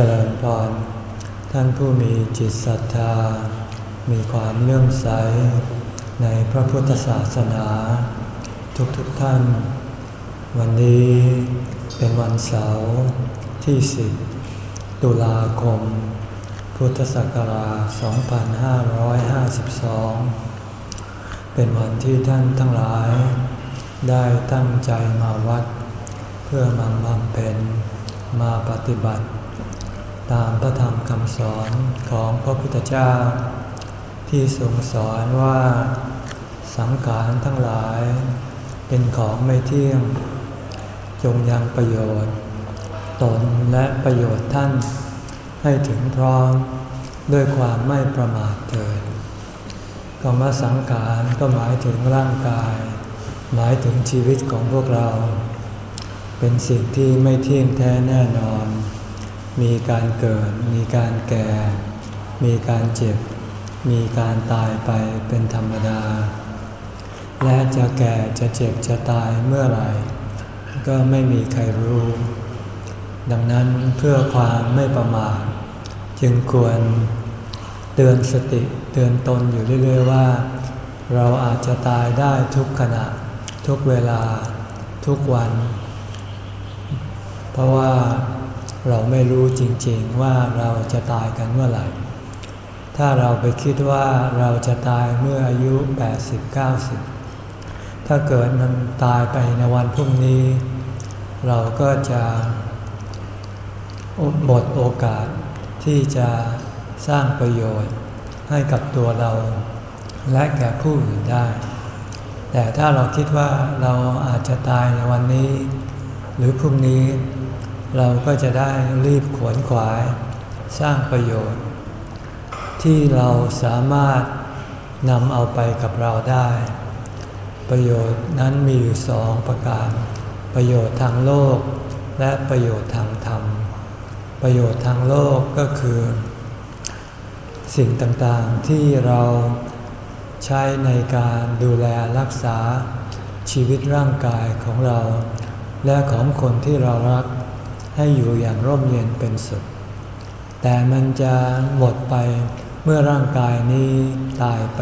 จริญพร ท่านผู้มีจิตศรัทธา มีความเลื่อมใส ในพระพุทธศาสนา ทุกๆทท่าน วันนี้เป็นวันเสาร์ที่สิบตุลาคม พุทธศักราช 2552 เป็นวันที่ท่านทั้งหลาย ได้ตั้งใจมาวัด เพื่อมาบำเพ็ญมาปฏิบัติ ตามพระธรรมคำสอนของพระพุทธเจ้า ที่ทรงสอนว่าสังขารทั้งหลาย เป็นของไม่เที่ยง จงยังประโยชน์ ตนและประโยชน์ท่าน ให้ถึงพร้อมด้วยความไม่ประมาทเถิดคำว่าสังขารก็หมายถึงร่างกาย หมายถึงชีวิตของพวกเรา เป็นสิ่งที่ไม่เที่ยงแท้แน่นอน มีการเกิด มีการแก่ มีการเจ็บ มีการตายไปเป็นธรรมดา และจะแก่จะเจ็บจะตายเมื่อไหร่ ก็ไม่มีใครรู้ ดังนั้นเพื่อความไม่ประมาทจึงควรเตือนสติเตือนตนอยู่เรื่อยๆว่า เราอาจจะตายได้ทุกขณะ ทุกเวลาทุกวัน เพราะว่า เราไม่รู้จริงๆว่าเราจะตายกันเมื่อไหร่ ถ้าเราไปคิดว่าเราจะตายเมื่ออายุ 80-90 ถ้าเกิดมันตายไปในวันพรุ่งนี้ เราก็จะหมดโอกาสที่จะสร้างประโยชน์ให้กับตัวเรา และแก่ผู้อื่นได้ แต่ถ้าเราคิดว่าเราอาจจะตายในวันนี้ หรือพรุ่งนี้ เราก็จะได้รีบขวนขวายสร้างประโยชน์ ที่เราสามารถนำเอาไปกับเราได้ ประโยชน์นั้นมีอยู่สองประการ ประโยชน์ทางโลก และประโยชน์ทางธรรม ประโยชน์ทางโลกก็คือ สิ่งต่างๆที่เราใช้ในการดูแลรักษาชีวิตร่างกายของเรา และของคนที่เรารัก ให้อยู่อย่างร่มเย็นเป็นสุข แต่มันจะหมดไปเมื่อร่างกายนี้ตายไป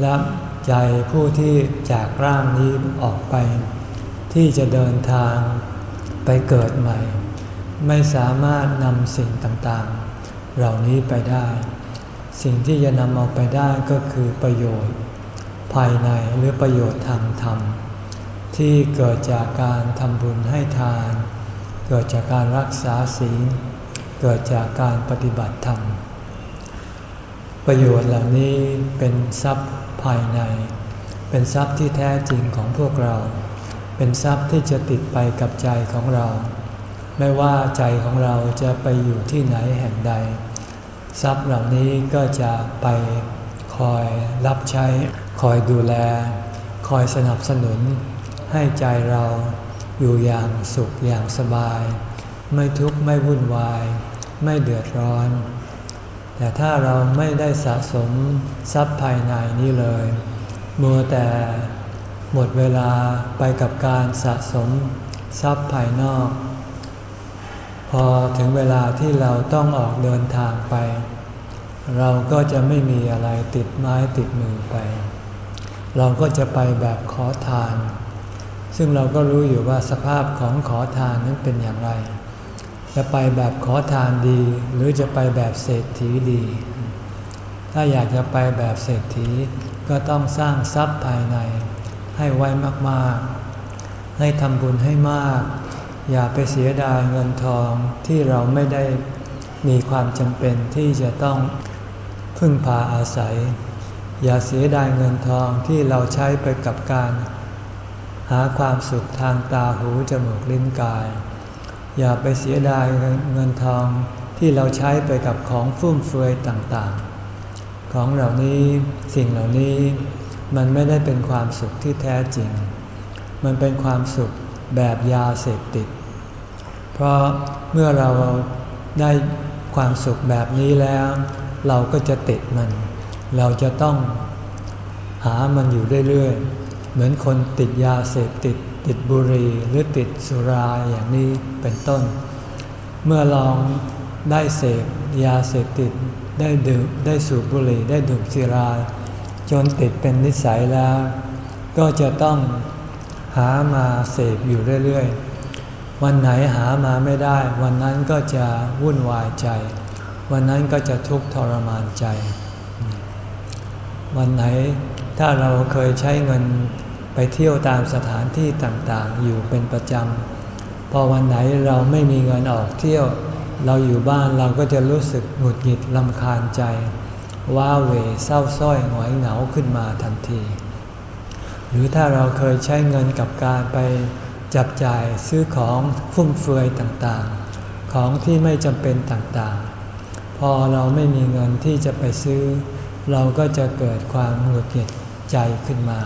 และใจผู้ที่จากร่างนี้ออกไป ที่จะเดินทางไปเกิดใหม่ ไม่สามารถนำสิ่งต่างๆ เหล่านี้ไปได้ สิ่งที่จะนำเอาไปได้ก็คือประโยชน์ ภายในหรือประโยชน์ทางธรรมที่เกิดจากการทำบุญให้ทาน เกิดจากการรักษาศีล เกิดจากการปฏิบัติธรรม ประโยชน์เหล่านี้เป็นทรัพย์ภายใน เป็นทรัพย์ที่แท้จริงของพวกเรา เป็นทรัพย์ที่จะติดไปกับใจของเรา ไม่ว่าใจของเราจะไปอยู่ที่ไหนแห่งใด ทรัพย์เหล่านี้ก็จะไปคอยรับใช้ คอยดูแล คอยสนับสนุนให้ใจเรา อยู่อย่างสุขอย่างสบาย ไม่ทุกข์ไม่วุ่นวาย ไม่เดือดร้อน แต่ถ้าเราไม่ได้สะสมทรัพย์ภายในนี้เลยมัวแต่หมดเวลาไปกับการสะสมทรัพย์ภายนอก พอถึงเวลาที่เราต้องออกเดินทางไป เราก็จะไม่มีอะไรติดไม้ติดมือไป เราก็จะไปแบบขอทาน ซึ่งเราก็รู้อยู่ว่าสภาพของขอทานนั้นเป็นอย่างไร จะไปแบบขอทานดี หรือจะไปแบบเศรษฐีดี ถ้าอยากจะไปแบบเศรษฐีก็ต้องสร้างทรัพย์ภายใน ให้ไว้มากๆ ให้ทำบุญให้มาก อย่าไปเสียดายเงินทองที่เราไม่ได้มีความจำเป็นที่จะต้องพึ่งพาอาศัย อย่าเสียดายเงินทองที่เราใช้ไปกับการ หาความสุขทางตาหูจมูกลิ้นกาย อย่าไปเสียดายเงินทองที่เราใช้ไปกับของฟุ่มเฟือยต่างๆ ของเหล่านี้สิ่งเหล่านี้ มันไม่ได้เป็นความสุขที่แท้จริง มันเป็นความสุขแบบยาเสพติด เพราะเมื่อเราได้ความสุขแบบนี้แล้ว เราก็จะติดมัน เราจะต้องหามันอยู่เรื่อย เหมือนคนติดยาเสพติด ติดบุหรี่หรือติดสุราอย่างนี้เป็นต้น เมื่อลองได้เสพยาเสพติดได้ดื่มได้สูบบุหรี่ได้ดื่มสุรา จนติดเป็นนิสัยแล้ว ก็จะต้องหามาเสพอยู่เรื่อยๆ วันไหนหามาไม่ได้ วันนั้นก็จะวุ่นวายใจ วันนั้นก็จะทุกข์ทรมานใจ วันไหน ถ้าเราเคยใช้เงินไปเที่ยวตามสถานที่ต่างๆ อยู่เป็นประจำ พอวันไหนเราไม่มีเงินออกเที่ยว เราอยู่บ้านเราก็จะรู้สึกหงุดหงิดลำคาญใจ ว้าเหวเศร้าส้อยหงอยเหงาขึ้นมาทันที หรือถ้าเราเคยใช้เงินกับการไปจับจ่ายซื้อของฟุ่มเฟือยต่างๆ ของที่ไม่จำเป็นต่างๆ พอเราไม่มีเงินที่จะไปซื้อ เราก็จะเกิดความหงุดหงิด ใจขึ้นมา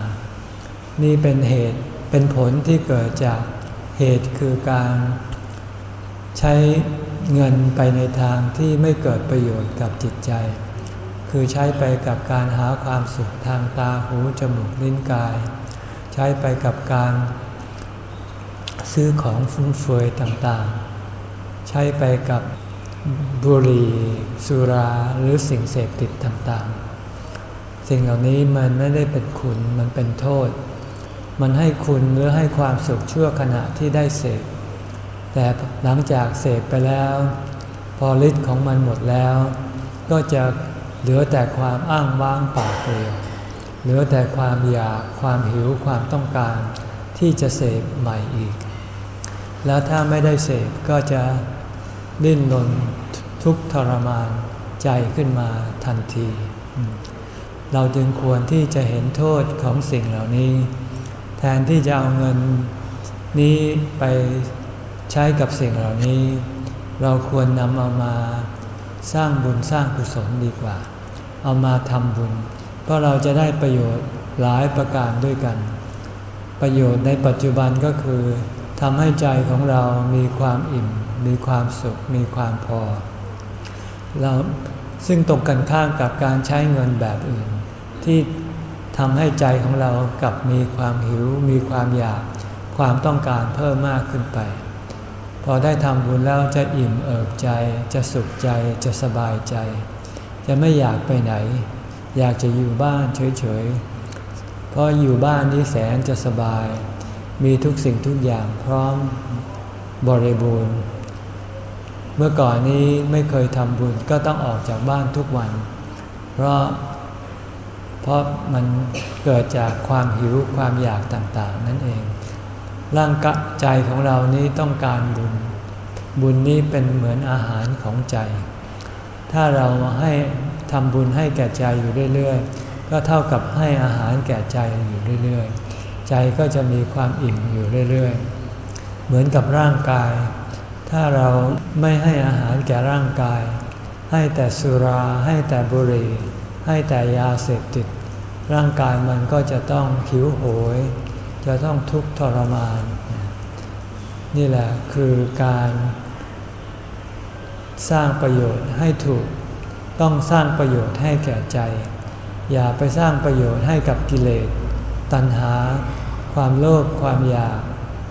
นี่เป็นเหตุเป็นผลที่เกิดจากเหตุคือการใช้เงินไปในทางที่ไม่เกิดประโยชน์กับจิตใจ คือใช้ไปกับการหาความสุขทางตาหูจมูกลิ้นกาย ใช้ไปกับการซื้อของฟุ่มเฟือยต่างๆ ใช้ไปกับบุหรี่สุราหรือสิ่งเสพติดต่างๆ สิ่งเหล่านี้มันไม่ได้เป็นคุณมันเป็นโทษ มันให้คุณหรือให้ความสุขชั่วขณะที่ได้เสพแต่หลังจากเสพไปแล้ว พอฤทธิ์ของมันหมดแล้ว ก็จะเหลือแต่ความอ้างว้างปากเปลี่ยวเหลือแต่ความอยากความหิวความต้องการที่จะเสพใหม่อีก แล้วถ้าไม่ได้เสพก็จะดิ้นรนทุกทรมานใจขึ้นมาทันที เราจึงควรที่จะเห็นโทษของสิ่งเหล่านี้ แทนที่จะเอาเงินนี้ไปใช้กับสิ่งเหล่านี้ เราควรนำเอามาสร้างบุญสร้างกุศลดีกว่า เอามาทำบุญ เพราะเราจะได้ประโยชน์หลายประการด้วยกัน ประโยชน์ในปัจจุบันก็คือทำให้ใจของเรามีความอิ่ม มีความสุข มีความพอเราซึ่งตรงกันข้ามกับการใช้เงินแบบอื่น ที่ทำให้ใจของเรากลับมีความหิว มีความอยาก ความต้องการเพิ่มมากขึ้นไป พอได้ทำบุญแล้วจะอิ่มเอิบใจ จะสุขใจ จะสบายใจ จะไม่อยากไปไหน อยากจะอยู่บ้านเฉยๆ เพราะอยู่บ้านนี้แสนจะสบาย มีทุกสิ่งทุกอย่างพร้อมบริบูรณ์ เมื่อก่อนนี้ไม่เคยทำบุญก็ต้องออกจากบ้านทุกวัน เพราะ เพราะมันเกิดจากความหิวความอยากต่างๆ นั่นเอง ร่างกะใจของเรานี้ต้องการบุญ บุญนี้เป็นเหมือนอาหารของใจ ถ้าเราให้ทำบุญให้แก่ใจอยู่เรื่อยๆ ก็เท่ากับให้อาหารแก่ใจอยู่เรื่อยๆ ใจก็จะมีความอิ่มอยู่เรื่อยๆ เหมือนกับร่างกาย ถ้าเราไม่ให้อาหารแก่ร่างกาย ให้แต่สุราให้แต่บุหรี่ ให้แต่ยาเสพติด ร่างกายมันก็จะต้องหิวโหย จะต้องทุกข์ทรมาน นี่แหละคือการสร้างประโยชน์ให้ถูก ต้องสร้างประโยชน์ให้แก่ใจ อย่าไปสร้างประโยชน์ให้กับกิเลส ตัณหา ความโลภ ความอยาก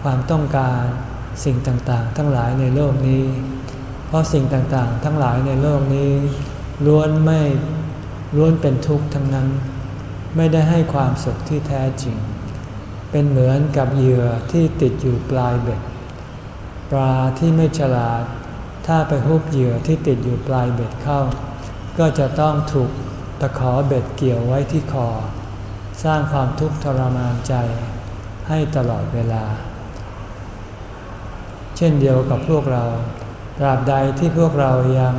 ความต้องการ สิ่งต่างๆ ทั้งหลายในโลกนี้ เพราะสิ่งต่างๆ ทั้งหลายในโลกนี้ล้วนไม่ ล้วนเป็นทุกข์ทั้งนั้น ไม่ได้ให้ความสุขที่แท้จริง เป็นเหมือนกับเหยื่อที่ติดอยู่ปลายเบ็ด ปลาที่ไม่ฉลาด ถ้าไปฮุบเหยื่อที่ติดอยู่ปลายเบ็ดเข้า ก็จะต้องถูกตะขอเบ็ดเกี่ยวไว้ที่คอ สร้างความทุกข์ทรมานใจให้ตลอดเวลา เช่นเดียวกับพวกเราตราบใดที่พวกเรายัง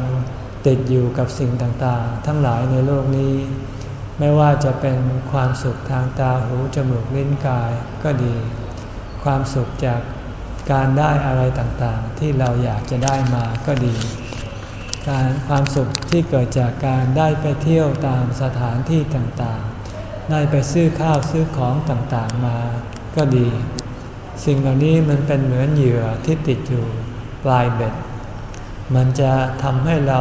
ติดอยู่กับสิ่งต่างๆ ทั้งหลายในโลกนี้ ไม่ว่าจะเป็นความสุขทางตาหูจมูกลิ้นกายก็ดี ความสุขจากการได้อะไรต่างๆ ที่เราอยากจะได้มาก็ดี การความสุขที่เกิดจากการได้ไปเที่ยวตามสถานที่ต่างๆ ได้ไปซื้อข้าวซื้อของต่างๆมาก็ดี สิ่งเหล่านี้มันเป็นเหมือนเหยื่อที่ติดอยู่ปลายเบ็ด มันจะทำให้เรา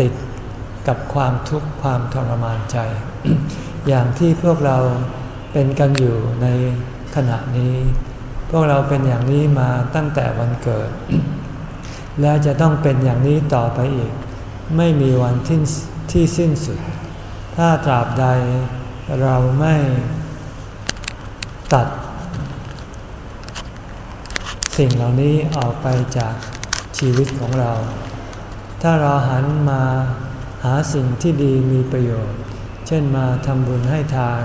ติดกับความทุกข์ความทรมานใจ อย่างที่พวกเราเป็นกันอยู่ในขณะนี้ พวกเราเป็นอย่างนี้มาตั้งแต่วันเกิด และจะต้องเป็นอย่างนี้ต่อไปอีก ไม่มีวันที่ที่สิ้นสุด ถ้าตราบใดเราไม่ตัด สิ่งเหล่านี้ออกไปจาก ชีวิตของเรา ถ้าเราหันมาหาสิ่งที่ดีมีประโยชน์ เช่นมาทำบุญให้ทาน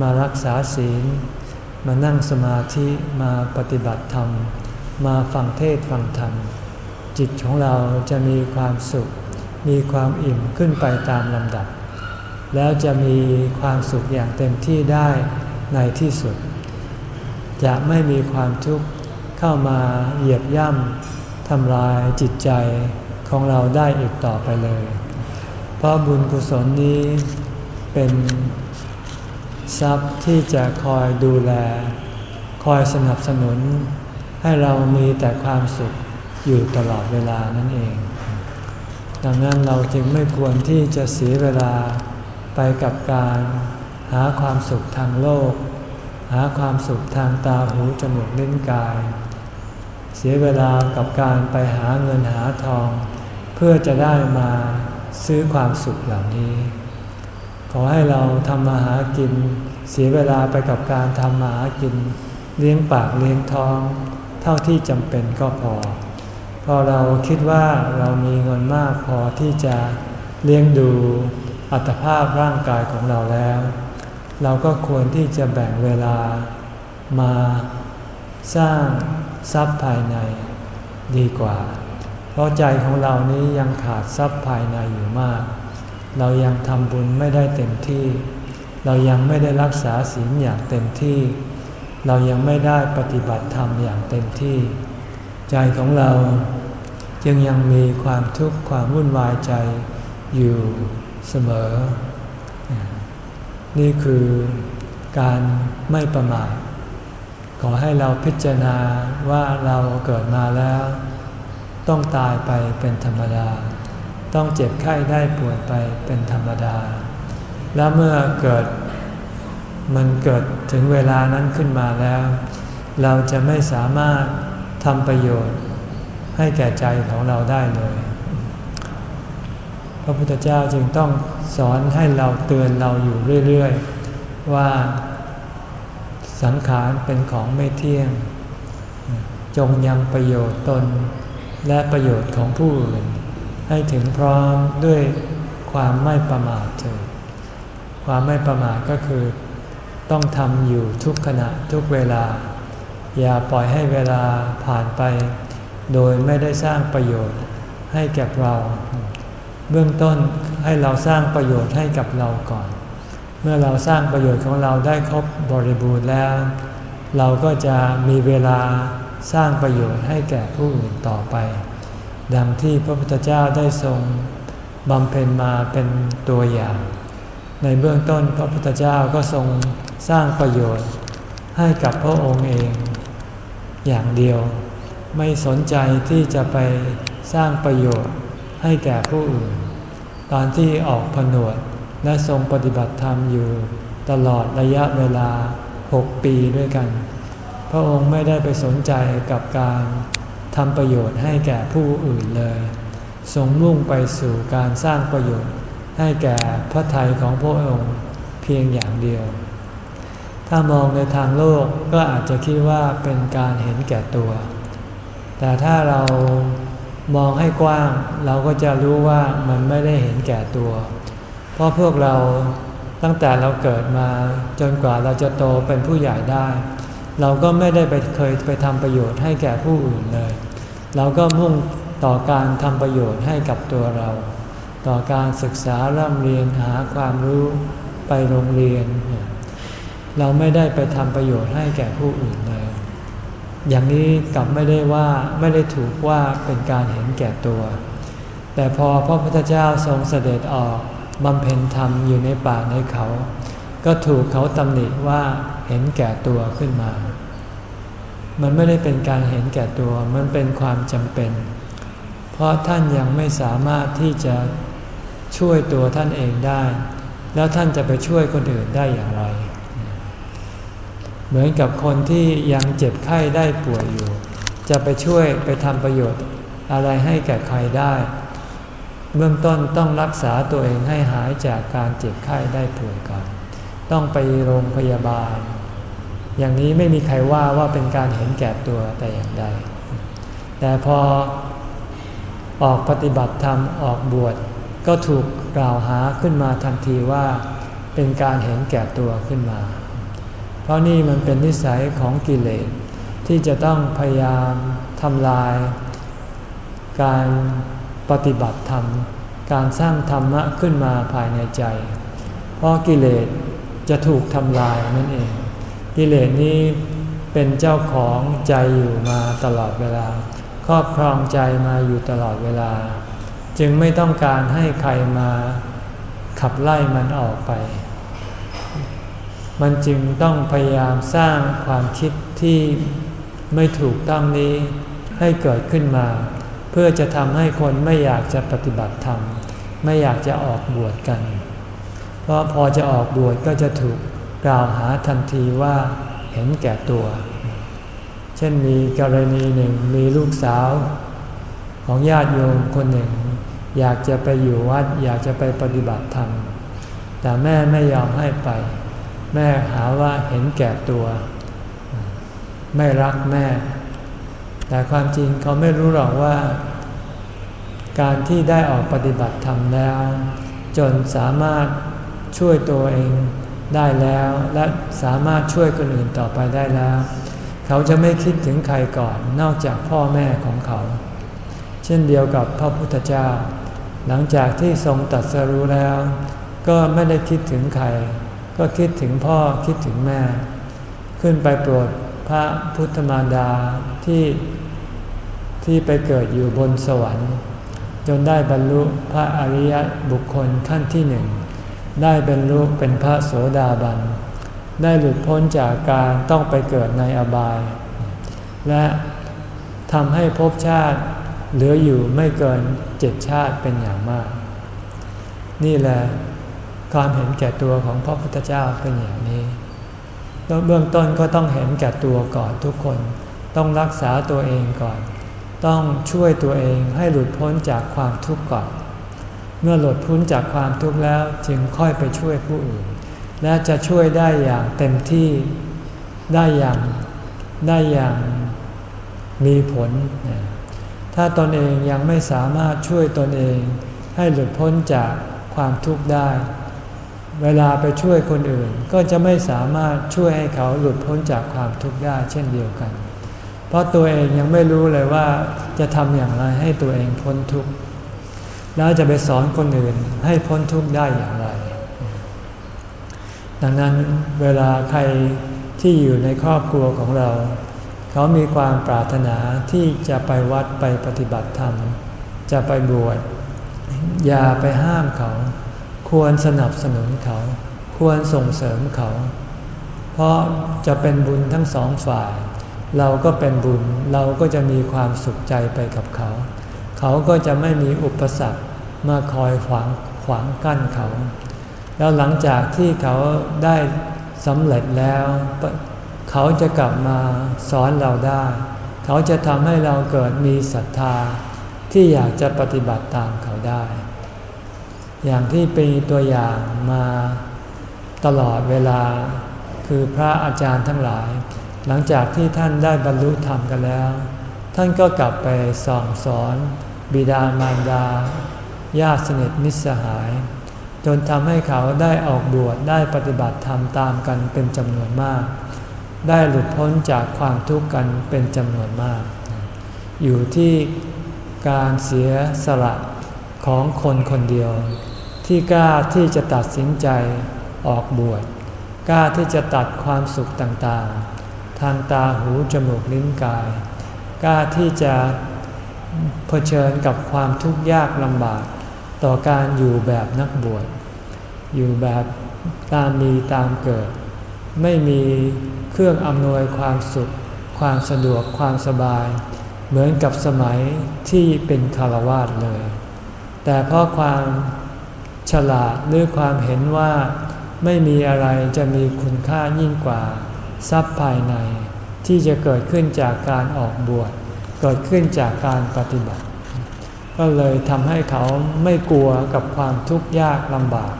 มารักษาศีล มานั่งสมาธิมาปฏิบัติธรรม มาฟังเทศฟังธรรม จิตของเราจะมีความสุข มีความอิ่มขึ้นไปตามลำดับ แล้วจะมีความสุขอย่างเต็มที่ได้ในที่สุด จะไม่มีความทุกข์เข้ามาเหยียบย่ำ ทำลายจิตใจของเราได้อีกต่อไปเลย เพราะบุญกุศลนี้เป็นทรัพย์ที่จะคอยดูแล คอยสนับสนุน ให้เรามีแต่ความสุขอยู่ตลอดเวลานั่นเอง ดังนั้นเราจึงไม่ควรที่จะเสียเวลาไปกับการหาความสุขทางโลก หาความสุขทางตาหูจมูกลิ้นกาย เสียเวลากับการไปหาเงินหาทอง เพื่อจะได้มาซื้อความสุขเหล่านี้ ขอให้เราทำมาหากิน เสียเวลาไปกับการทำมาหากิน เลี้ยงปากเลี้ยงท้อง เท่าที่จำเป็นก็พอ พอเราคิดว่าเรามีเงินมากพอที่จะเลี้ยงดูอัตภาพร่างกายของเราแล้ว เราก็ควรที่จะแบ่งเวลามาสร้าง ทรัพย์ภายในดีกว่า เพราะใจของเรานี้ยังขาดทรัพย์ภายในอยู่มาก เรายังทำบุญไม่ได้เต็มที่ เรายังไม่ได้รักษาศีลอย่างเต็มที่ เรายังไม่ได้ปฏิบัติธรรมอย่างเต็มที่ ใจของเราจึงยังมีความทุกข์ความวุ่นวายใจอยู่เสมอ นี่คือการไม่ประมาท ขอให้เราพิจารณาว่าเราเกิดมาแล้ว ต้องตายไปเป็นธรรมดา ต้องเจ็บไข้ได้ป่วยไปเป็นธรรมดา และเมื่อเกิดมันเกิดถึงเวลานั้นขึ้นมาแล้ว เราจะไม่สามารถทำประโยชน์ให้แก่ใจของเราได้เลย พระพุทธเจ้าจึงต้องสอนให้เราเตือนเราอยู่เรื่อย ๆ ว่า สังขารเป็นของไม่เที่ยง จงยังประโยชน์ตน และประโยชน์ของผู้อื่น ให้ถึงพร้อมด้วยความไม่ประมาทเถิดความไม่ประมาทก็คือ ต้องทำอยู่ทุกขณะทุกเวลา อย่าปล่อยให้เวลาผ่านไป โดยไม่ได้สร้างประโยชน์ให้แก่เรา เบื้องต้นให้เราสร้างประโยชน์ให้กับเราก่อน เมื่อเราสร้างประโยชน์ของเราได้ครบบริบูรณ์แล้ว เราก็จะมีเวลาสร้างประโยชน์ให้แก่ผู้อื่นต่อไป ดังที่พระพุทธเจ้าได้ทรงบำเพ็ญมาเป็นตัวอย่าง ในเบื้องต้นพระพุทธเจ้าก็ทรงสร้างประโยชน์ให้กับพระองค์เองอย่างเดียว ไม่สนใจที่จะไปสร้างประโยชน์ให้แก่ผู้อื่น ตอนที่ออกผนวด และทรงปฏิบัติธรรมอยู่ตลอดระยะเวลาหกปีด้วยกัน พระองค์ไม่ได้ไปสนใจกับการทำประโยชน์ให้แก่ผู้อื่นเลยทรงมุ่งไปสู่การสร้างประโยชน์ให้แก่พระทัยของพระองค์เพียงอย่างเดียว ถ้ามองในทางโลกก็อาจจะคิดว่าเป็นการเห็นแก่ตัว แต่ถ้าเรามองให้กว้างเราก็จะรู้ว่ามันไม่ได้เห็นแก่ตัว เพราะพวกเราตั้งแต่เราเกิดมาจนกว่าเราจะโตเป็นผู้ใหญ่ได้ เราก็ไม่ได้ไปเคยไปทำประโยชน์ให้แก่ผู้อื่นเลย เราก็มุ่งต่อการทำประโยชน์ให้กับตัวเรา ต่อการศึกษาร่ำเรียนหาความรู้ไปโรงเรียน เราไม่ได้ไปทำประโยชน์ให้แก่ผู้อื่นเลย อย่างนี้กลับไม่ได้ว่าไม่ได้ถูกว่าเป็นการเห็นแก่ตัว แต่พอพระพุทธเจ้าทรงเสด็จออก บำเพ็ญธรรมอยู่ในป่าในเขา ก็ถูกเขาตำหนิว่าเห็นแก่ตัวขึ้นมา มันไม่ได้เป็นการเห็นแก่ตัว มันเป็นความจำเป็น เพราะท่านยังไม่สามารถที่จะช่วยตัวท่านเองได้ แล้วท่านจะไปช่วยคนอื่นได้อย่างไร เหมือนกับคนที่ยังเจ็บไข้ได้ป่วยอยู่ จะไปช่วยไปทำประโยชน์อะไรให้แก่ใครได้ เบื้องต้นต้องรักษาตัวเองให้หายจากการเจ็บไข้ได้ป่วยก่อน ต้องไปโรงพยาบาล อย่างนี้ไม่มีใครว่าว่าเป็นการเห็นแก่ตัวแต่อย่างใด แต่พอออกปฏิบัติธรรมออกบวชก็ถูกกล่าวหาขึ้นมาทันทีว่าเป็นการเห็นแก่ตัวขึ้นมา เพราะนี่มันเป็นนิสัยของกิเลสที่จะต้องพยายามทำลาย การ ปฏิบัติธรรม การสร้างธรรมะขึ้นมาภายในใจ เพราะกิเลสจะถูกทำลายนั่นเอง กิเลสนี้เป็นเจ้าของใจอยู่มาตลอดเวลา ครอบครองใจมาอยู่ตลอดเวลา จึงไม่ต้องการให้ใครมาขับไล่มันออกไป มันจึงต้องพยายามสร้างความคิดที่ไม่ถูกต้องนี้ให้เกิดขึ้นมา พื่อจะทำให้คนไม่อยากจะปฏิบัติธรรม ไม่อยากจะออกบวชกัน เพราะพอจะออกบวชก็จะถูกกล่าวหาทันทีว่าเห็นแก่ตัว เช่นมีกรณีหนึ่งมีลูกสาว ของญาติโยมคนหนึ่ง อยากจะไปอยู่วัดอยากจะไปปฏิบัติธรรม แต่แม่ไม่ยอมให้ไป แม่หาว่าเห็นแก่ตัว ไม่รักแม่ แต่ความจริงเขาไม่รู้หรอกว่า การที่ได้ออกปฏิบัติธรรมแล้ว จนสามารถช่วยตัวเองได้แล้ว และสามารถช่วยคนอื่นต่อไปได้แล้ว เขาจะไม่คิดถึงใครก่อนนอกจากพ่อแม่ของเขา เช่นเดียวกับพระพุทธเจ้า หลังจากที่ทรงตัดสรู้แล้ว ก็ไม่ได้คิดถึงใคร ก็คิดถึงพ่อคิดถึงแม่ ขึ้นไปโปรดพระพุทธมารดาที่ ที่ไปเกิดอยู่บนสวรรค์ จนได้บรรลุพระอริยบุคคลขั้นที่หนึ่ง ได้บรรลุเป็นพระโสดาบัน ได้หลุดพ้นจากการต้องไปเกิดในอบาย และทำให้ภพชาติเหลืออยู่ไม่เกินเจ็ดชาติเป็นอย่างมาก นี่แหละความเห็นแก่ตัวของพระพุทธเจ้าเป็นอย่างนี้เบื้องต้นก็ต้องเห็นแก่ตัวก่อนทุกคน ต้องรักษาตัวเองก่อน ต้องช่วยตัวเองให้หลุดพ้นจากความทุกข์ก่อน เมื่อหลุดพ้นจากความทุกข์แล้วจึงค่อยไปช่วยผู้อื่น และจะช่วยได้อย่างเต็มที่ได้อย่างได้อย่างมีผล ถ้าตนเองยังไม่สามารถช่วยตนเองให้หลุดพ้นจากความทุกข์ได้ เวลาไปช่วยคนอื่นก็จะไม่สามารถช่วยให้เขาหลุดพ้นจากความทุกข์ได้เช่นเดียวกัน เพราะตัวเองยังไม่รู้เลยว่าจะทำอย่างไรให้ตัวเองพ้นทุกข์แล้วจะไปสอนคนอื่นให้พ้นทุกข์ได้อย่างไร ดังนั้นเวลาใครที่อยู่ในครอบครัวของเรา เขามีความปรารถนาที่จะไปวัดไปปฏิบัติธรรม จะไปบวชอย่าไปห้ามเขา ควรสนับสนุนเขา ควรส่งเสริมเขา เพราะจะเป็นบุญทั้งสองฝ่าย เราก็เป็นบุญเราก็จะมีความสุขใจไปกับเขา เขาก็จะไม่มีอุปสรรคมาคอยขวางขวางกั้นเขา แล้วหลังจากที่เขาได้สำเร็จแล้ว เขาจะกลับมาสอนเราได้ เขาจะทำให้เราเกิดมีศรัทธาที่อยากจะปฏิบัติตามเขาได้ อย่างที่เป็นตัวอย่างมาตลอดเวลาคือพระอาจารย์ทั้งหลาย หลังจากที่ท่านได้บรรลุธรรมกันแล้ว ท่านก็กลับไปส่องสอนบิดามารดาญาติสนิทมิตรสหาย จนทำให้เขาได้ออกบวชได้ปฏิบัติธรรมตามกันเป็นจำนวนมาก ได้หลุดพ้นจากความทุกข์กันเป็นจำนวนมาก อยู่ที่การเสียสละของคนคนเดียว ที่กล้าที่จะตัดสินใจออกบวชกล้าที่จะตัดความสุขต่างๆ ทางตาหูจมูกลิ้นกาย กล้าที่จะเผชิญกับความทุกข์ยากลำบาก ต่อการอยู่แบบนักบวช อยู่แบบตามมีตามเกิด ไม่มีเครื่องอำนวยความสุข ความสะดวกความสบาย เหมือนกับสมัยที่เป็นคารวาสเลย แต่เพราะความฉลาดหรือความเห็นว่าไม่มีอะไรจะมีคุณค่ายิ่งกว่า ทรัพย์ภายใน ที่จะเกิดขึ้นจากการออกบวชเกิดขึ้นจากการปฏิบัติ ก็เลยทำให้เขาไม่กลัวกับความทุกข์ยากลำบาก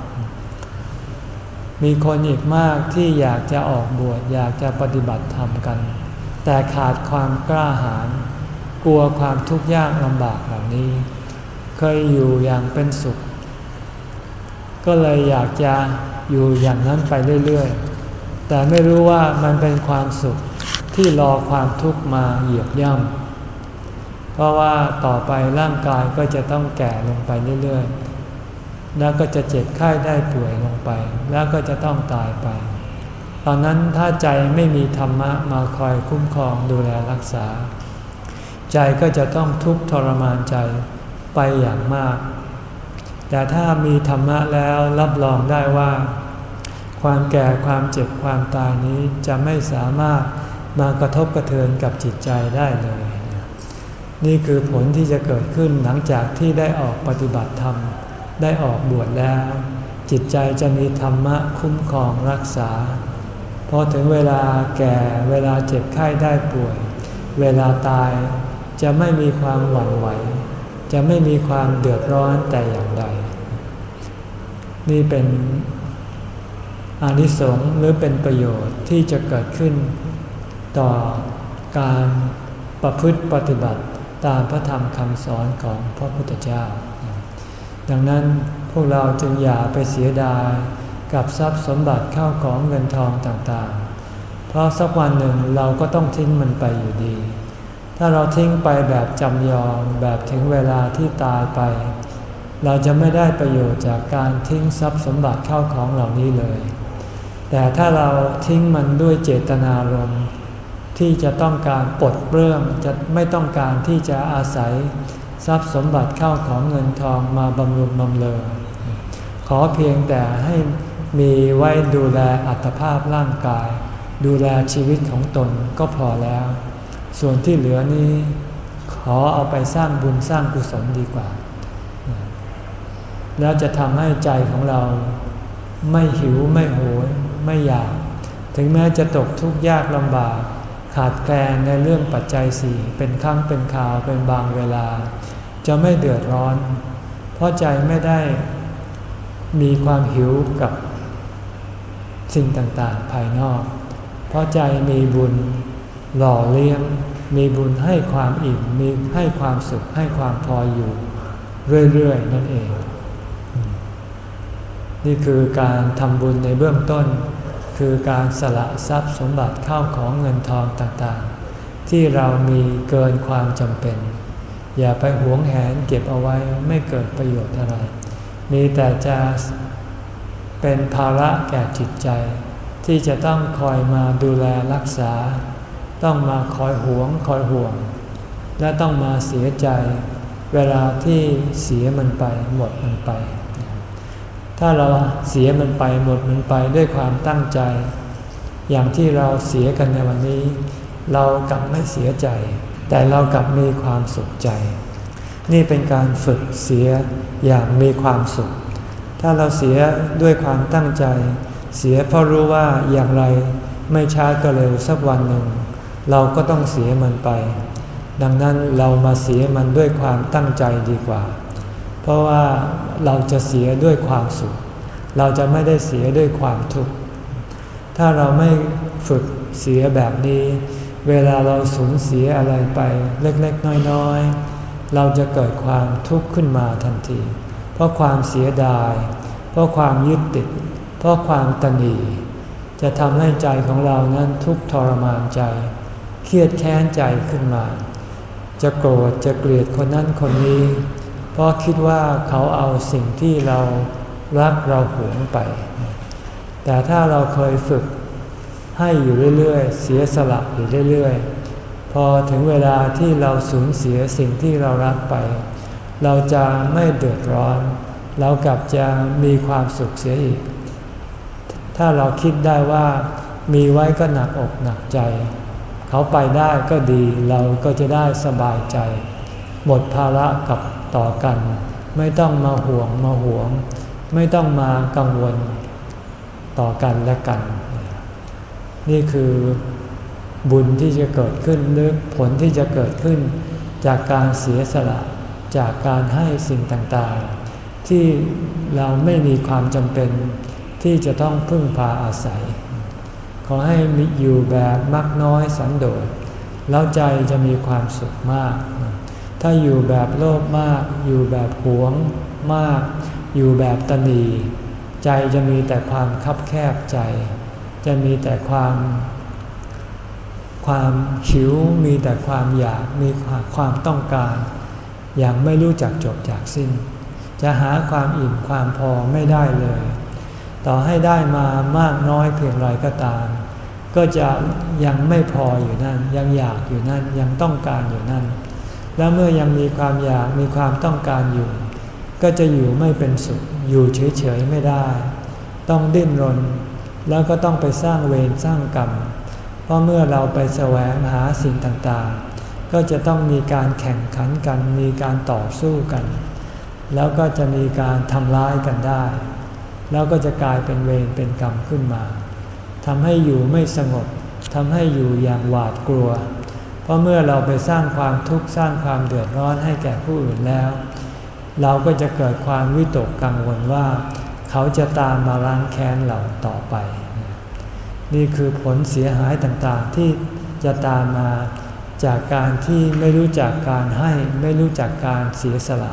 มีคนอีกมากที่อยากจะออกบวชอยากจะปฏิบัติธรรมกัน แต่ขาดความกล้าหาญกลัวความทุกข์ยากลำบากเหล่านี้ เคยอยู่อย่างเป็นสุข ก็เลยอยากจะอยู่อย่างนั้นไปเรื่อยๆ แต่ไม่รู้ว่ามันเป็นความสุขที่รอความทุกข์มาเหยียบย่ำเพราะว่าต่อไปร่างกายก็จะต้องแก่ลงไปเรื่อยๆ แล้วก็จะเจ็บไข้ได้ป่วยลงไป แล้วก็จะต้องตายไป ตอนนั้นถ้าใจไม่มีธรรมะมาคอยคุ้มครองดูแลรักษา ใจก็จะต้องทุกข์ทรมานใจไปอย่างมาก แต่ถ้ามีธรรมะแล้วรับรองได้ว่า ความแก่ความเจ็บความตายนี้จะไม่สามารถมากระทบกระเทือนกับจิตใจได้เลย นี่คือผลที่จะเกิดขึ้นหลังจากที่ได้ออกปฏิบัติธรรม ได้ออกบวชแล้ว จิตใจจะมีธรรมะคุ้มครองรักษา พอถึงเวลาแก่เวลาเจ็บไข้ได้ป่วย เวลาตายจะไม่มีความหวั่นไหว จะไม่มีความเดือดร้อนแต่อย่างใด นี่เป็น อานิสงส์หรือเป็นประโยชน์ที่จะเกิดขึ้น ต่อการประพฤติปฏิบัติตามพระธรรมคำสอนของพระพุทธเจ้า ดังนั้นพวกเราจึงอย่าไปเสียดายกับทรัพย์สมบัติเข้าของเงินทองต่างๆ เพราะสักวันหนึ่งเราก็ต้องทิ้งมันไปอยู่ดี ถ้าเราทิ้งไปแบบจำยอมแบบถึงเวลาที่ตายไป เราจะไม่ได้ประโยชน์จากการทิ้งทรัพย์สมบัติเข้าของเหล่านี้เลย แต่ถ้าเราทิ้งมันด้วยเจตนารมณ์ที่จะต้องการปลดเปลื้องจะไม่ต้องการที่จะอาศัยทรัพย์สมบัติเข้าของเงินทองมาบำรุงบำเรอขอเพียงแต่ให้มีไว้ดูแลอัตภาพร่างกาย ดูแลชีวิตของตนก็พอแล้ว ส่วนที่เหลือนี้ ขอเอาไปสร้างบุญสร้างกุศลดีกว่า แล้วจะทำให้ใจของเราไม่หิวไม่โหย ไม่อยาก ถึงแม้จะตกทุกข์ยากลำบาก ขาดแคลนในเรื่องปัจจัยสี่เป็นครั้งเป็นคราวเป็นบางเวลา จะไม่เดือดร้อน เพราะใจไม่ได้มีความหิวกับสิ่งต่างๆ ภายนอก เพราะใจมีบุญหล่อเลี้ยง มีบุญให้ความอิ่ม มีให้ความสุข ให้ความพออยู่ เรื่อยๆ นั่นเอง นี่คือการทำบุญในเบื้องต้น คือการสละทรัพย์สมบัติเข้าของเงินทองต่างๆ ที่เรามีเกินความจำเป็น อย่าไปหวงแหนเก็บเอาไว้ไม่เกิดประโยชน์อะไร มีแต่จะเป็นภาระแก่จิตใจ ที่จะต้องคอยมาดูแลรักษา ต้องมาคอยหวงคอยห่วง และต้องมาเสียใจ เวลาที่เสียมันไปหมดมันไป ถ้าเราเสียมันไปหมดมันไปด้วยความตั้งใจ อย่างที่เราเสียกันในวันนี้ เรากลับไม่เสียใจ แต่เรากลับมีความสุขใจ นี่เป็นการฝึกเสียอย่างมีความสุข ถ้าเราเสียด้วยความตั้งใจ เสียเพราะรู้ว่าอย่างไรไม่ช้าก็เร็วสักวันหนึ่ง เราก็ต้องเสียมันไป ดังนั้นเรามาเสียมันด้วยความตั้งใจดีกว่า เพราะว่าเราจะเสียด้วยความสุข เราจะไม่ได้เสียด้วยความทุกข์ ถ้าเราไม่ฝึกเสียแบบนี้ เวลาเราสูญเสียอะไรไปเล็กๆ น้อยๆ เราจะเกิดความทุกข์ขึ้นมาทันที เพราะความเสียดาย เพราะความยึดติด เพราะความตนี จะทำให้ใจของเรานั้นทุกข์ทรมานใจ เครียดแค้นใจขึ้นมา จะโกรธจะเกลียดคนนั้นคนนี้ เพราะคิดว่าเขาเอาสิ่งที่เรารักเราหวงไป แต่ถ้าเราเคยฝึกให้อยู่เรื่อยๆ เสียสละอยู่เรื่อยๆ พอถึงเวลาที่เราสูญเสียสิ่งที่เรารักไป เราจะไม่เดือดร้อน เรากลับจะมีความสุขเสียอีก ถ้าเราคิดได้ว่ามีไว้ก็หนักอกหนักใจ เขาไปได้ก็ดีเราก็จะได้สบายใจ หมดภาระกับ ต่อกัน ไม่ต้องมาห่วงมาห่วง ไม่ต้องมากังวลต่อกันและกัน นี่คือบุญที่จะเกิดขึ้นหรือผลที่จะเกิดขึ้น จากการเสียสละจากการให้สิ่งต่างๆ ที่เราไม่มีความจำเป็นที่จะต้องพึ่งพาอาศัย ขอให้มีอยู่แบบมักน้อยสันโดษแล้วใจจะมีความสุขมาก ถ้าอยู่แบบโลภมาก อยู่แบบหวงมาก อยู่แบบตนีใจจะมีแต่ความคับแคบใจ จะมีแต่ความ ความหิวมีแต่ความอยากมีความต้องการ อย่างไม่รู้จักจบจากสิ้น จะหาความอิ่มความพอไม่ได้เลย ต่อให้ได้มามากน้อยเพียงไรก็ตาม ก็จะยังไม่พออยู่นั่น ยังอยากอยู่นั่นยังต้องการอยู่นั่น แล้วเมื่อยังมีความอยากมีความต้องการอยู่ ก็จะอยู่ไม่เป็นสุขอยู่เฉยๆไม่ได้ ต้องดิ้นรน แล้วก็ต้องไปสร้างเวรสร้างกรรม เพราะเมื่อเราไปแสวงหาสิ่งต่างๆ ก็จะต้องมีการแข่งขันกัน มีการต่อสู้กัน แล้วก็จะมีการทำร้ายกันได้ แล้วก็จะกลายเป็นเวรเป็นกรรมขึ้นมาทำให้อยู่ไม่สงบทำให้อยู่อย่างหวาดกลัว เพราะเมื่อเราไปสร้างความทุกข์สร้างความเดือดร้อนให้แก่ผู้อื่นแล้ว เราก็จะเกิดความวิตกกังวลว่า เขาจะตามมาล้างแค้นเราต่อไป นี่คือผลเสียหายต่างๆที่จะตามมาจากการที่ไม่รู้จักการให้ไม่รู้จักการเสียสละ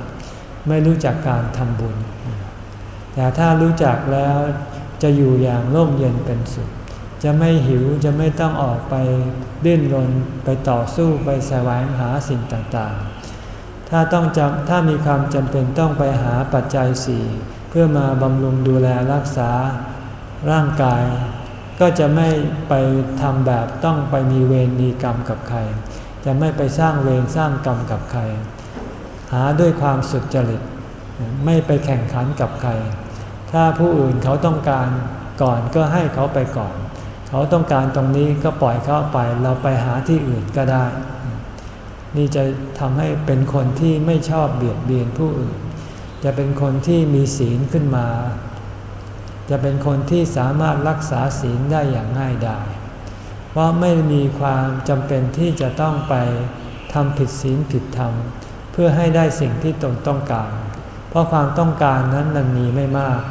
ไม่รู้จักการทำบุญ แต่ถ้ารู้จักแล้วจะอยู่อย่างร่มเย็นเป็นสุข จะไม่หิวจะไม่ต้องออกไปดิ้นรนไปต่อสู้ไปแสวงหาสิ่งต่างๆ ถ้าต้องจำถ้ามีความจำเป็นต้องไปหาปัจจัยสี่เพื่อมาบำรุงดูแลรักษาร่างกาย ก็จะไม่ไปทำแบบต้องไปมีเวรมีกรรมกับใคร จะไม่ไปสร้างเวรสร้างกรรมกับใคร หาด้วยความสุจริต ไม่ไปแข่งขันกับใคร ถ้าผู้อื่นเขาต้องการก่อนก็ให้เขาไปก่อน เขาต้องการตรงนี้ก็ปล่อยเขาไปเราไปหาที่อื่นก็ได้ นี่จะทำให้เป็นคนที่ไม่ชอบเบียดเบียนผู้อื่น จะเป็นคนที่มีศีลขึ้นมา จะเป็นคนที่สามารถรักษาศีลได้อย่างง่ายดายเพราะไม่มีความจำเป็นที่จะต้องไปทำผิดศีลผิดธรรม เพื่อให้ได้สิ่งที่ตนต้องการ เพราะความต้องการนั้นมันมีไม่มาก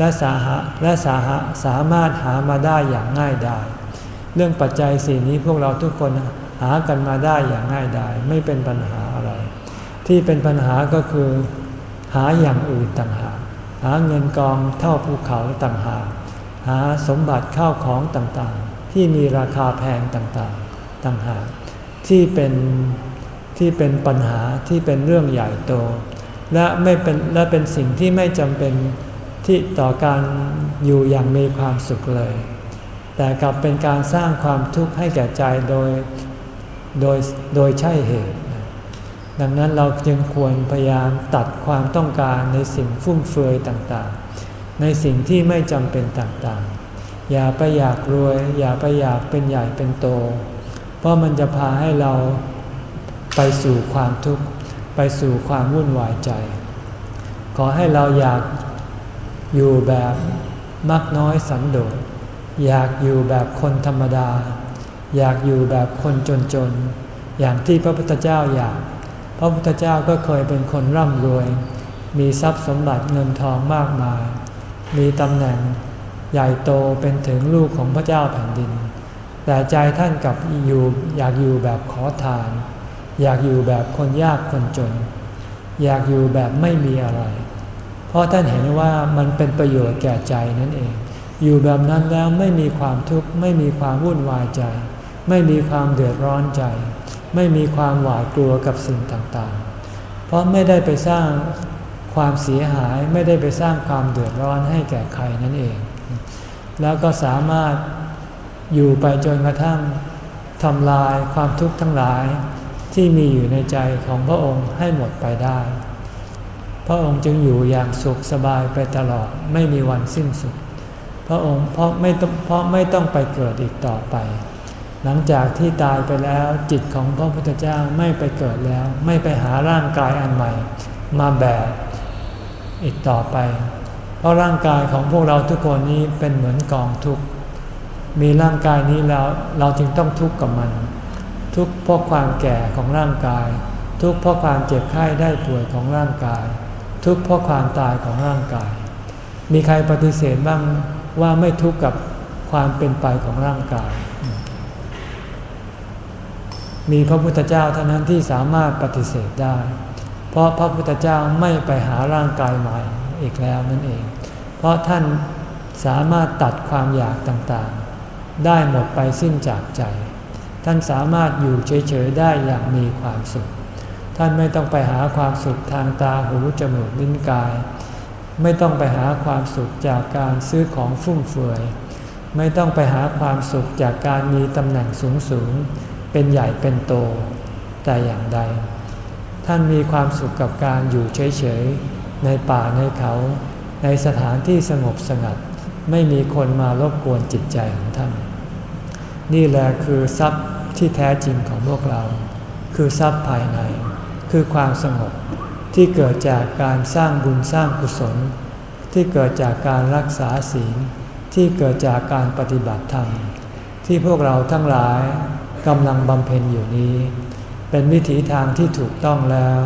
และสาหะและสาหะสามารถหามาได้อย่างง่ายดายเรื่องปัจจัยสี่นี้พวกเราทุกคนหากันมาได้อย่างง่ายดายไม่เป็นปัญหาอะไร ที่เป็นปัญหาก็คือหาอย่างอื่นต่างหากหาเงินกองเท่าภูเขาต่างหากหาสมบัติข้าวของต่างๆ ที่มีราคาแพงต่างๆต่างหากที่เป็นที่เป็นปัญหาที่เป็นเรื่องใหญ่โต และไม่เป็นและเป็นสิ่งที่ไม่จำเป็น ที่ต่อการอยู่อย่างมีความสุขเลย แต่กลับเป็นการสร้างความทุกข์ให้แก่ใจโดยโดยโดยใช่เหตุ ดังนั้นเราจึงควรพยายามตัดความต้องการในสิ่งฟุ่มเฟือยต่างๆ ในสิ่งที่ไม่จำเป็นต่างๆ อย่าไปอยากรวย อย่าไปอยากเป็นใหญ่เป็นโต เพราะมันจะพาให้เราไปสู่ความทุกข์ ไปสู่ความวุ่นวายใจ ขอให้เราอยาก อยู่แบบมักน้อยสันโดษ อยากอยู่แบบคนธรรมดา อยากอยู่แบบคนจนๆ อย่างที่พระพุทธเจ้าอยาก พระพุทธเจ้าก็เคยเป็นคนร่ำรวย มีทรัพย์สมบัติเงินทองมากมาย มีตำแหน่งใหญ่โตเป็นถึงลูกของพระเจ้าแผ่นดิน แต่ใจท่านกับอยู่อยากอยู่แบบขอทาน อยากอยู่แบบคนยากคนจน อยากอยู่แบบไม่มีอะไร เพราะท่านเห็นว่ามันเป็นประโยชน์แก่ใจนั่นเอง อยู่แบบนั้นแล้วไม่มีความทุกข์ไม่มีความวุ่นวายใจ ไม่มีความเดือดร้อนใจ ไม่มีความหวาดกลัวกับสิ่งต่างๆ เพราะไม่ได้ไปสร้างความเสียหายไม่ได้ไปสร้างความเดือดร้อนให้แก่ใครนั่นเอง แล้วก็สามารถอยู่ไปจนกระทั่งทำลายความทุกข์ทั้งหลายที่มีอยู่ในใจของพระองค์ให้หมดไปได้ ระองค์จึงอยู่อย่างสุขสบายไปตลอดไม่มีวันสิ้นสุด พระองค์เพราะไม่ต้องเพราะไม่ต้องไปเกิดอีกต่อไป หลังจากที่ตายไปแล้วจิตของพระพุทธเจ้าไม่ไปเกิดแล้ว ไม่ไปหาร่างกายอันใหม่ มาแบกอีกต่อไป เพราะร่างกายของพวกเราทุกคนนี้เป็นเหมือนกองทุกข์มีร่างกายนี้แล้วเราจึงต้องทุกข์กับมัน ทุกข์เพราะความแก่ของร่างกาย ทุกข์เพราะความเจ็บไข้ได้ป่วยของร่างกาย ทุกข์เพราะความตายของร่างกาย มีใครปฏิเสธบ้างว่าไม่ทุกข์กับความเป็นไปของร่างกาย มีพระพุทธเจ้าเท่านั้นที่สามารถปฏิเสธได้ เพราะพระพุทธเจ้าไม่ไปหาร่างกายใหม่อีกแล้วนั่นเอง เพราะท่านสามารถตัดความอยากต่างๆ ได้หมดไปสิ้นจากใจ ท่านสามารถอยู่เฉยๆได้อย่างมีความสุข ท่านไม่ต้องไปหาความสุขทางตาหูจมูกลิ้นกาย ไม่ต้องไปหาความสุขจากการซื้อของฟุ่มเฟือย ไม่ต้องไปหาความสุขจากการมีตำแหน่งสูงๆเป็นใหญ่เป็นโต แต่อย่างใด ท่านมีความสุขกับการอยู่เฉยๆ ในป่าในเขา ในสถานที่สงบสงัด ไม่มีคนมารบกวนจิตใจของท่าน นี่แหละคือทรัพย์ที่แท้จริงของพวกเรา คือทรัพย์ภายใน คือความสงบที่เกิดจากการสร้างบุญสร้างกุศล ที่เกิดจากการรักษาศีล ที่เกิดจากการปฏิบัติธรรม ที่พวกเราทั้งหลายกำลังบำเพ็ญอยู่นี้ เป็นวิถีทางที่ถูกต้องแล้ว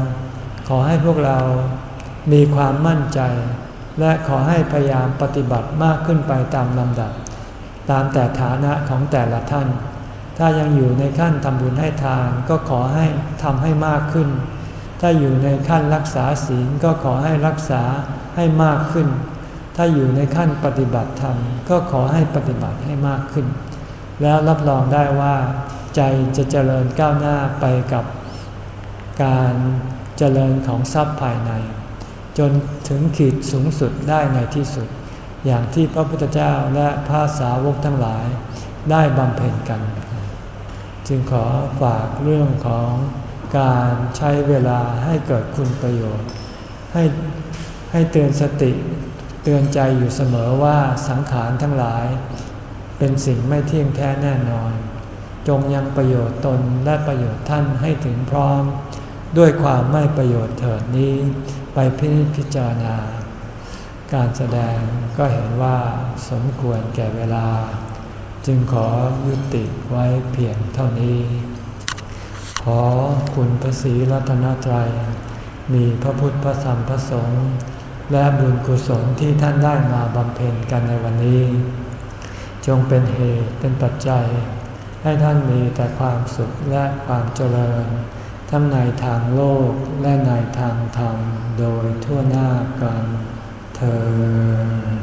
ขอให้พวกเรามีความมั่นใจ และขอให้พยายามปฏิบัติมากขึ้นไปตามลำดับ ตามแต่ฐานะของแต่ละท่าน ถ้ายังอยู่ในขั้นทำบุญให้ทานก็ขอให้ทำให้มากขึ้น ถ้าอยู่ในขั้นรักษาศีลก็ขอให้รักษาให้มากขึ้น ถ้าอยู่ในขั้นปฏิบัติธรรมก็ขอให้ปฏิบัติให้มากขึ้น แล้วรับรองได้ว่า ใจจะเจริญก้าวหน้าไปกับการเจริญของทรัพย์ภายใน จนถึงขีดสูงสุดได้ในที่สุด อย่างที่พระพุทธเจ้าและพระสาวกทั้งหลายได้บำเพ็ญกัน จึงขอฝากเรื่องของการใช้เวลาให้เกิดคุณประโยชน์ ให้ให้เตือนสติเตือนใจอยู่เสมอว่าสังขารทั้งหลาย เป็นสิ่งไม่เที่ยงแท้แน่นอน จงยังประโยชน์ตนและประโยชน์ท่านให้ถึงพร้อม ด้วยความไม่ประโยชน์เถิดนี้ไปพิพจารณา การแสดงก็เห็นว่าสมควรแก่เวลา จึงขอยุติไว้เพียงเท่านี้ ขอคุณพระศรีรัตนตรัย มีพระพุทธพระธรรมพระสงฆ์และบุญกุศลที่ท่านได้มาบำเพ็ญกันในวันนี้ จงเป็นเหตุเป็นปัจจัย ให้ท่านมีแต่ความสุขและความเจริญ ทั้งในทางโลกและในทางธรรมโดยทั่วหน้ากันเธอ